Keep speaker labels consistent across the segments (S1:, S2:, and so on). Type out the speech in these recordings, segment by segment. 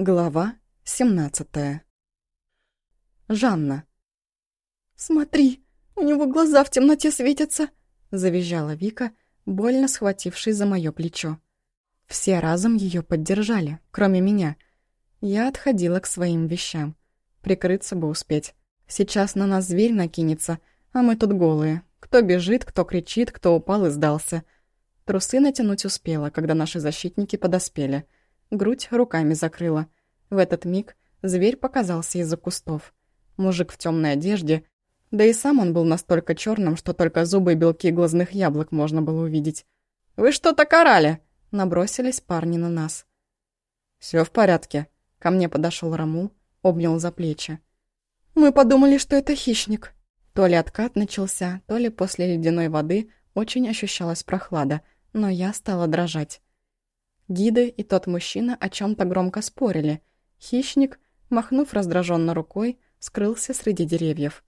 S1: Глава 17 Жанна. «Смотри, у него глаза в темноте светятся!» — завизжала Вика, больно схватившись за мое плечо. Все разом ее поддержали, кроме меня. Я отходила к своим вещам. Прикрыться бы успеть. Сейчас на нас зверь накинется, а мы тут голые. Кто бежит, кто кричит, кто упал и сдался. Трусы натянуть успела, когда наши защитники подоспели — грудь руками закрыла. В этот миг зверь показался из-за кустов. Мужик в темной одежде, да и сам он был настолько черным, что только зубы и белки глазных яблок можно было увидеть. «Вы что-то карали!» — набросились парни на нас. Все в порядке». Ко мне подошел Рамул, обнял за плечи. «Мы подумали, что это хищник». То ли откат начался, то ли после ледяной воды очень ощущалась прохлада, но я стала дрожать. Гиды и тот мужчина о чем то громко спорили. Хищник, махнув раздраженно рукой, скрылся среди деревьев.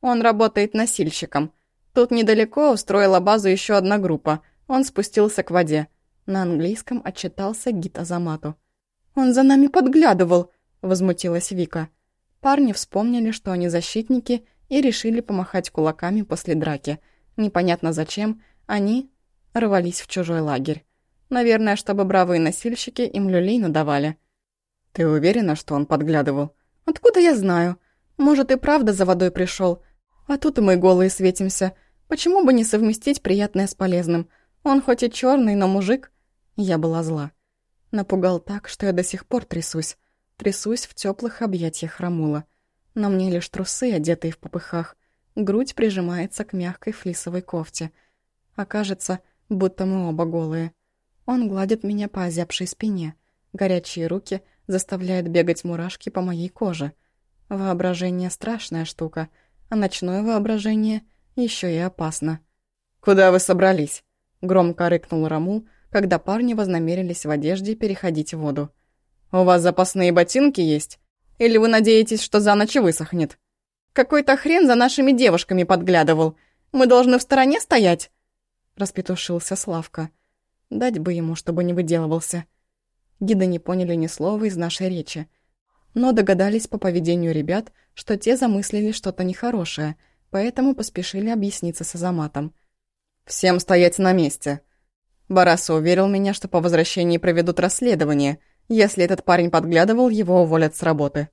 S1: «Он работает носильщиком. Тут недалеко устроила базу еще одна группа. Он спустился к воде». На английском отчитался гид Азамату. «Он за нами подглядывал!» — возмутилась Вика. Парни вспомнили, что они защитники, и решили помахать кулаками после драки. Непонятно зачем, они рвались в чужой лагерь. Наверное, чтобы бравые носильщики им люлей надавали. Ты уверена, что он подглядывал? Откуда я знаю? Может, и правда за водой пришел. А тут и мы голые светимся. Почему бы не совместить приятное с полезным? Он хоть и черный, но мужик. Я была зла. Напугал так, что я до сих пор трясусь. Трясусь в теплых объятиях Рамула. На мне лишь трусы, одетые в попыхах. Грудь прижимается к мягкой флисовой кофте. А кажется, будто мы оба голые. Он гладит меня по озябшей спине. Горячие руки заставляют бегать мурашки по моей коже. Воображение — страшная штука, а ночное воображение еще и опасно. «Куда вы собрались?» — громко рыкнул Рамул, когда парни вознамерились в одежде переходить в воду. «У вас запасные ботинки есть? Или вы надеетесь, что за ночь высохнет? Какой-то хрен за нашими девушками подглядывал. Мы должны в стороне стоять?» Распетушился Славка. Дать бы ему, чтобы не выделывался. Гиды не поняли ни слова из нашей речи. Но догадались по поведению ребят, что те замыслили что-то нехорошее, поэтому поспешили объясниться с Азаматом. «Всем стоять на месте!» Бараса уверил меня, что по возвращении проведут расследование. Если этот парень подглядывал, его уволят с работы.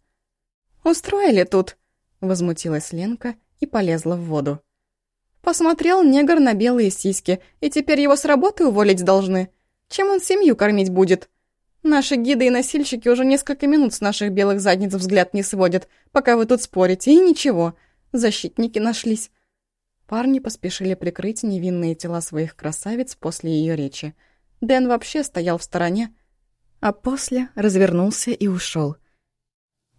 S1: «Устроили тут!» — возмутилась Ленка и полезла в воду. Посмотрел негр на белые сиськи, и теперь его с работы уволить должны. Чем он семью кормить будет? Наши гиды и носильщики уже несколько минут с наших белых задниц взгляд не сводят, пока вы тут спорите, и ничего. Защитники нашлись. Парни поспешили прикрыть невинные тела своих красавиц после ее речи. Дэн вообще стоял в стороне, а после развернулся и ушел.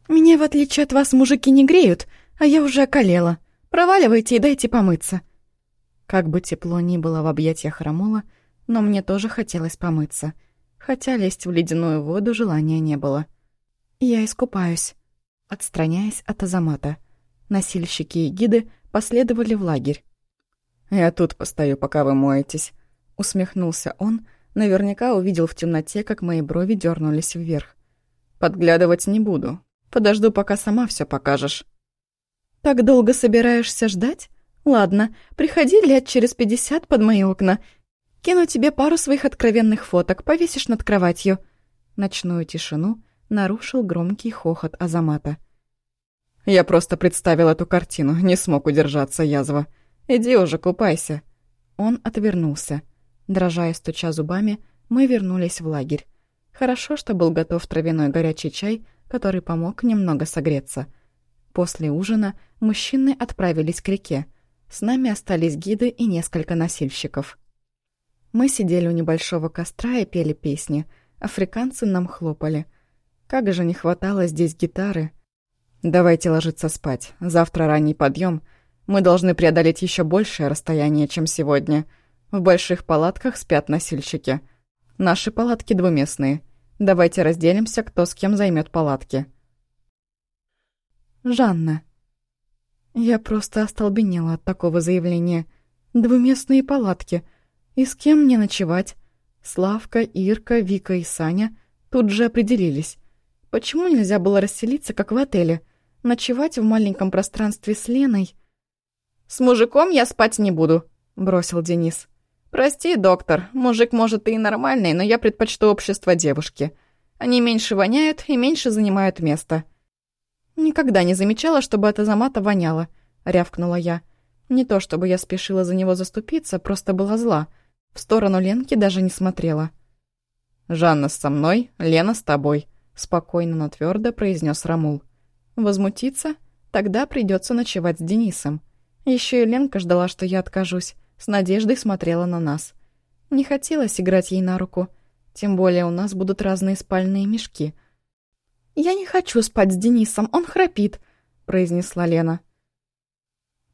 S1: «Меня, в отличие от вас, мужики не греют, а я уже околела. Проваливайте и дайте помыться». Как бы тепло ни было в объятиях Рамула, но мне тоже хотелось помыться, хотя лезть в ледяную воду желания не было. Я искупаюсь, отстраняясь от Азамата. Носильщики и гиды последовали в лагерь. «Я тут постою, пока вы моетесь», — усмехнулся он, наверняка увидел в темноте, как мои брови дернулись вверх. «Подглядывать не буду. Подожду, пока сама все покажешь». «Так долго собираешься ждать?» Ладно, приходи лет через пятьдесят под мои окна. Кину тебе пару своих откровенных фоток, повесишь над кроватью». Ночную тишину нарушил громкий хохот Азамата. «Я просто представил эту картину, не смог удержаться, язва. Иди уже, купайся». Он отвернулся. Дрожа стуча зубами, мы вернулись в лагерь. Хорошо, что был готов травяной горячий чай, который помог немного согреться. После ужина мужчины отправились к реке. С нами остались гиды и несколько носильщиков. Мы сидели у небольшого костра и пели песни. Африканцы нам хлопали. Как же не хватало здесь гитары. Давайте ложиться спать. Завтра ранний подъем. Мы должны преодолеть еще большее расстояние, чем сегодня. В больших палатках спят носильщики. Наши палатки двуместные. Давайте разделимся, кто с кем займет палатки. Жанна. Я просто остолбенела от такого заявления. Двуместные палатки. И с кем мне ночевать? Славка, Ирка, Вика и Саня тут же определились. Почему нельзя было расселиться, как в отеле? Ночевать в маленьком пространстве с Леной? «С мужиком я спать не буду», — бросил Денис. «Прости, доктор, мужик, может, и нормальный, но я предпочту общество девушки. Они меньше воняют и меньше занимают место». «Никогда не замечала, чтобы от Азамата воняло», — рявкнула я. Не то чтобы я спешила за него заступиться, просто была зла. В сторону Ленки даже не смотрела. «Жанна со мной, Лена с тобой», — спокойно, но твердо произнес Рамул. «Возмутиться? Тогда придется ночевать с Денисом». Еще и Ленка ждала, что я откажусь, с надеждой смотрела на нас. Не хотелось играть ей на руку, тем более у нас будут разные спальные мешки. «Я не хочу спать с Денисом, он храпит», — произнесла Лена.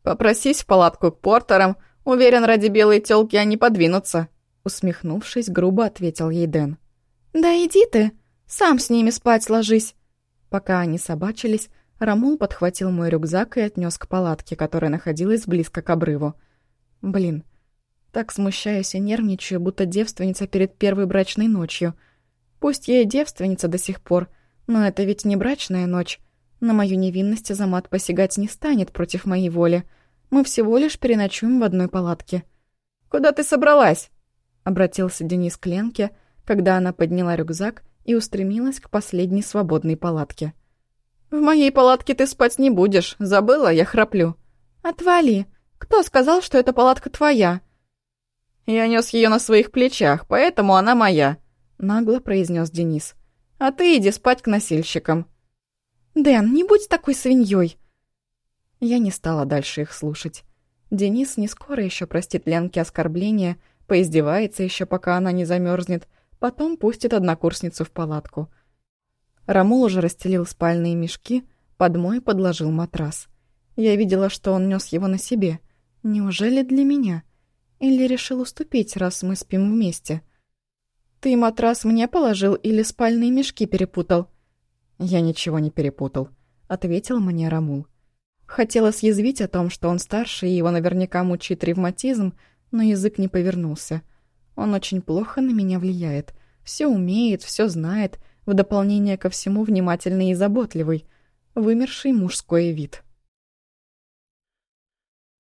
S1: «Попросись в палатку к портерам, уверен, ради белой тёлки они подвинутся», — усмехнувшись, грубо ответил ей Дэн. «Да иди ты, сам с ними спать ложись». Пока они собачились, Рамул подхватил мой рюкзак и отнес к палатке, которая находилась близко к обрыву. Блин, так смущаюсь и нервничаю, будто девственница перед первой брачной ночью. Пусть я и девственница до сих пор, но это ведь не брачная ночь. На мою невинность Азамат посягать не станет против моей воли. Мы всего лишь переночуем в одной палатке. «Куда ты собралась?» — обратился Денис к Ленке, когда она подняла рюкзак и устремилась к последней свободной палатке. «В моей палатке ты спать не будешь. Забыла, я храплю». «Отвали. Кто сказал, что эта палатка твоя?» «Я нес ее на своих плечах, поэтому она моя», — нагло произнес Денис. «А ты иди спать к носильщикам». «Дэн, не будь такой свиньей. Я не стала дальше их слушать. Денис не скоро еще простит Ленке оскорбление, поиздевается еще, пока она не замерзнет, потом пустит однокурсницу в палатку — Рамул уже расстелил спальные мешки, под мой подложил матрас. Я видела, что он нес его на себе. Неужели для меня? Или решил уступить, раз мы спим вместе? «Ты матрас мне положил или спальные мешки перепутал?» «Я ничего не перепутал», — ответил мне Рамул. Хотела съязвить о том, что он старше и его наверняка мучит ревматизм, но язык не повернулся. Он очень плохо на меня влияет. Все умеет, все знает — в дополнение ко всему внимательный и заботливый, вымерший мужской вид.